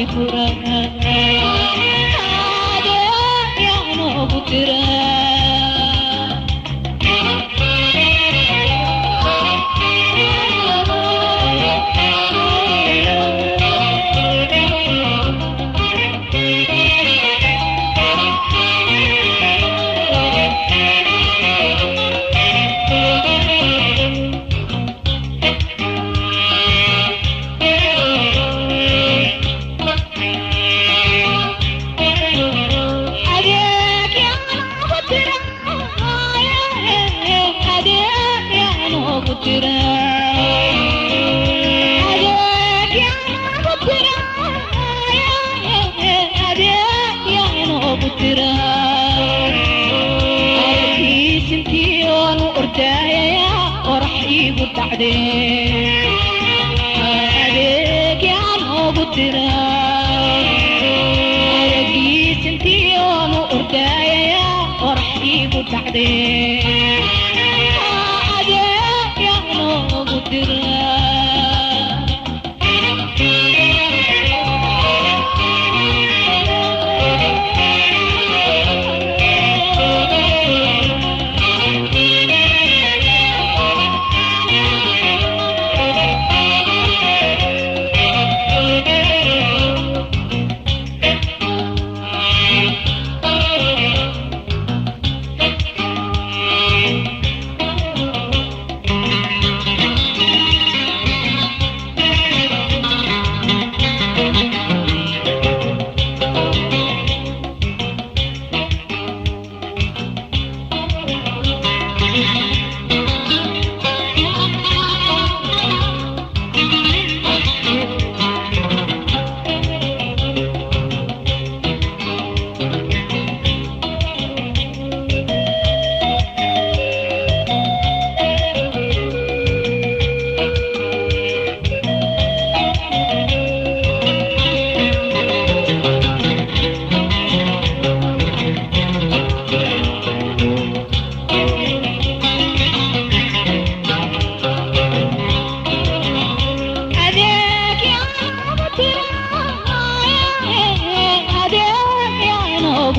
त्रिपुरघट्ट aagiisintiyoonu ordaayaa qoraxdiigu dhacdee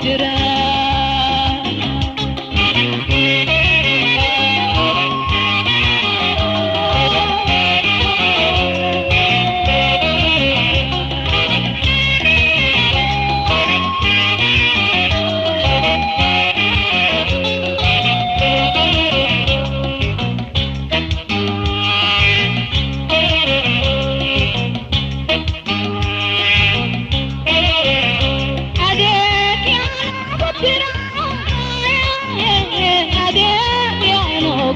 गुजरा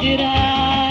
get out.